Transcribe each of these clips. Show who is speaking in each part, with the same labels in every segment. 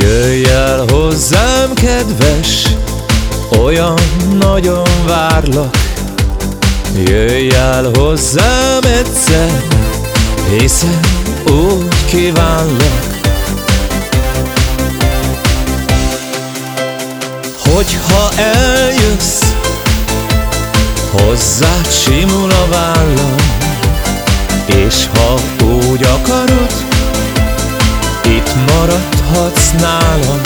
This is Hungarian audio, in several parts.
Speaker 1: Jöjj el hozzám, kedves, olyan nagyon várlak. Jöjj el hozzám egyszer, hiszen úgy kívánlak. Hogyha eljössz, hozzád simul a vállam maradhatsz nálam.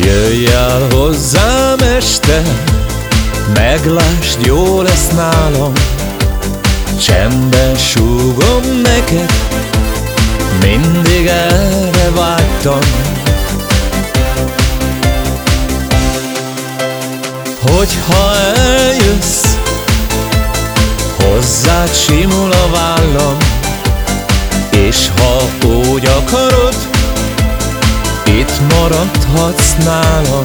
Speaker 1: Jöjj el hozzám este, meglásd, jó lesz nálam Csendben súgom neked, mindig erre vágytam. Hogyha eljössz, hozzád simul a vállam És ha úgy akarod, itt maradhatsz nálam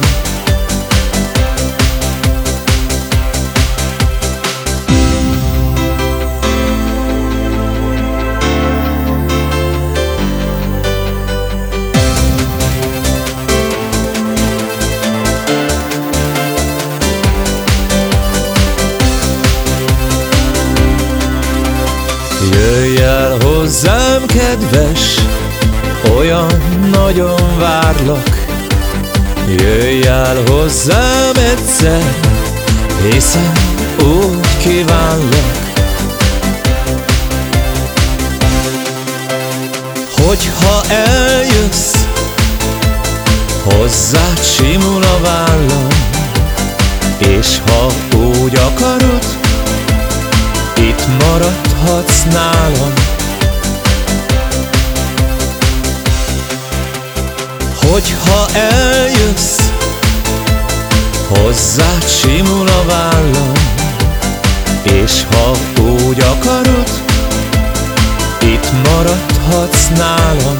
Speaker 1: Jöjj el hozzám, kedves, olyan nagyon várlak. Jöjj el hozzám egyszer, hiszen úgy kívánlak. Hogyha eljössz, hozzád simul a vállam És ha úgy akarod, itt maradhatsz nálam Hogyha eljössz, hozzád simul a vállam És ha úgy akarod, itt maradhatsz nálam